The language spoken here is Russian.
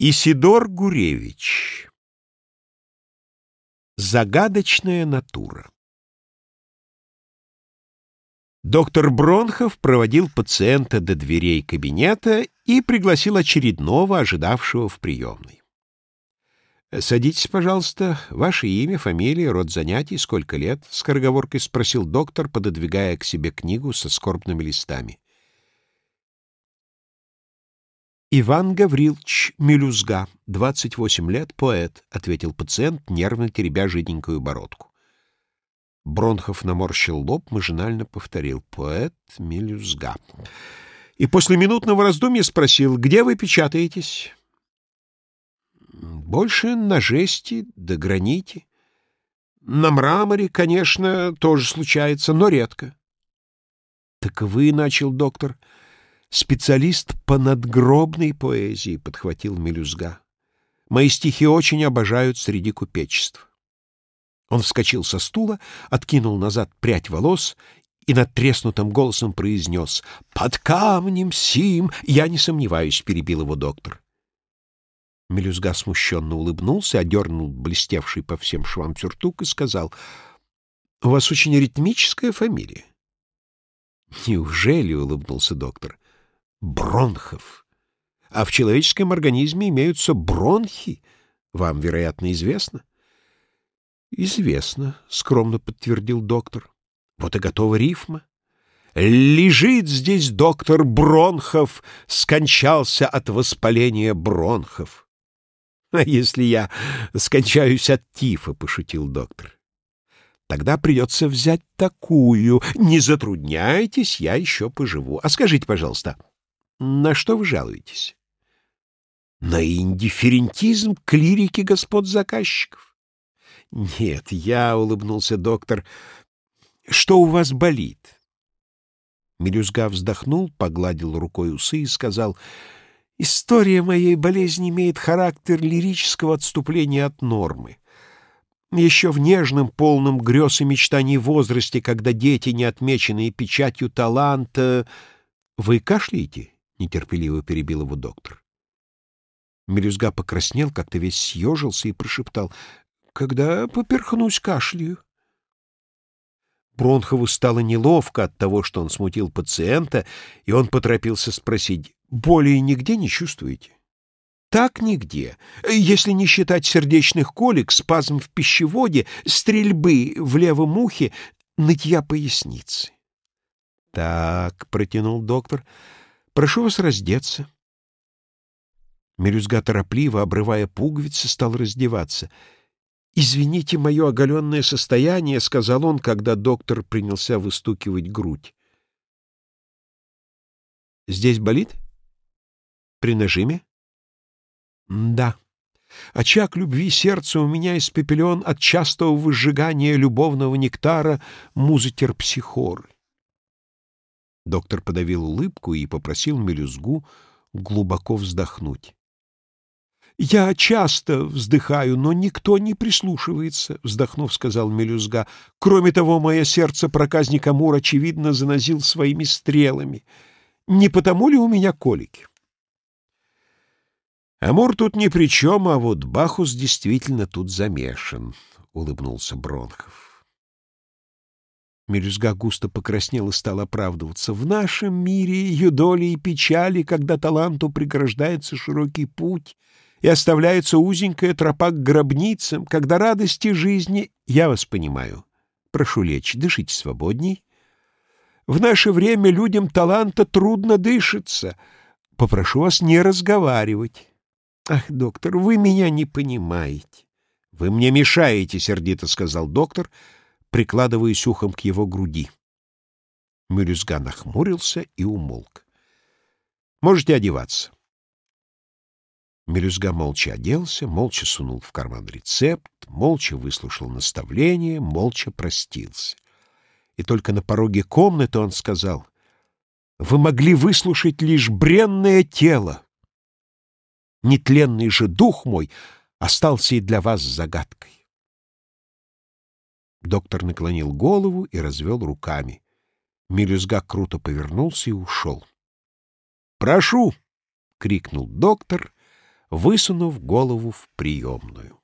Исидор Гуревич Загадочная натура Доктор Бронхов проводил пациента до дверей кабинета и пригласил очередного, ожидавшего в приемной. «Садитесь, пожалуйста. Ваше имя, фамилия, род занятий, сколько лет?» — скороговоркой спросил доктор, пододвигая к себе книгу со скорбными листами. «Иван Гаврилович Мелюзга, 28 лет, поэт», — ответил пациент, нервно теребя жиденькую бородку. Бронхов наморщил лоб, машинально повторил «поэт Мелюзга». И после минутного раздумья спросил «где вы печатаетесь?» «Больше на жести да граните. На мраморе, конечно, тоже случается, но редко». «Так вы, — начал доктор, — Специалист по надгробной поэзии, — подхватил Мелюзга. Мои стихи очень обожают среди купечества. Он вскочил со стула, откинул назад прядь волос и над треснутым голосом произнес «Под камнем сим!» «Я не сомневаюсь», — перебил его доктор. Мелюзга смущенно улыбнулся, одернул блестевший по всем швам сюртук и сказал «У вас очень ритмическая фамилия». «Неужели?» — улыбнулся доктор бронхов. А в человеческом организме имеются бронхи. Вам, вероятно, известно? — Известно, — скромно подтвердил доктор. — Вот и готова рифма. Лежит здесь доктор Бронхов, скончался от воспаления бронхов. — А если я скончаюсь от тифа, — пошутил доктор. — Тогда придется взять такую. Не затрудняйтесь, я еще поживу. А скажите, пожалуйста, — на что вы жалуетесь? На индифферентизм клирики господ заказчиков. Нет, я, — улыбнулся доктор, — что у вас болит? Мелюзга вздохнул, погладил рукой усы и сказал, «История моей болезни имеет характер лирического отступления от нормы. Еще в нежном, полном грез и мечтаний возрасте, когда дети, не отмеченные печатью таланта... Вы кашляете?» — нетерпеливо перебил его доктор. Мелюзга покраснел, как-то весь съежился и прошептал. — Когда поперхнусь кашлю. Бронхову стало неловко от того, что он смутил пациента, и он поторопился спросить. — Боли нигде не чувствуете? — Так нигде. Если не считать сердечных колик, спазм в пищеводе, стрельбы в левом ухе, нытья поясницы. — Так, — протянул доктор, — Прошу вас раздеться. Мелюзга торопливо, обрывая пуговицы, стал раздеваться. «Извините мое оголенное состояние», — сказал он, когда доктор принялся выстукивать грудь. «Здесь болит? При нажиме?» «Да. Очаг любви сердца у меня испепелен от частого выжигания любовного нектара музы терпсихоры. Доктор подавил улыбку и попросил мелюзгу глубоко вздохнуть. «Я часто вздыхаю, но никто не прислушивается», — вздохнув, сказал Мелюзга. «Кроме того, мое сердце проказник Амур, очевидно, занозил своими стрелами. Не потому ли у меня колики?» «Амур тут ни при чем, а вот Бахус действительно тут замешан», — улыбнулся Бронхов. Мелюзга густо покраснел и стал оправдываться. «В нашем мире ее доли и печали, когда таланту преграждается широкий путь и оставляется узенькая тропа к гробницам, когда радости жизни... Я вас понимаю. Прошу лечь, дышите свободней. В наше время людям таланта трудно дышится. Попрошу вас не разговаривать. Ах, доктор, вы меня не понимаете. Вы мне мешаете, — сердито сказал доктор, — прикладываясь ухом к его груди. Мюрюзга нахмурился и умолк. «Можете одеваться». Мелюзга молча оделся, молча сунул в карман рецепт, молча выслушал наставление, молча простился. И только на пороге комнаты он сказал, «Вы могли выслушать лишь бренное тело. Нетленный же дух мой остался и для вас загадкой. Доктор наклонил голову и развел руками. Мелюзга круто повернулся и ушел. «Прошу!» — крикнул доктор, высунув голову в приемную.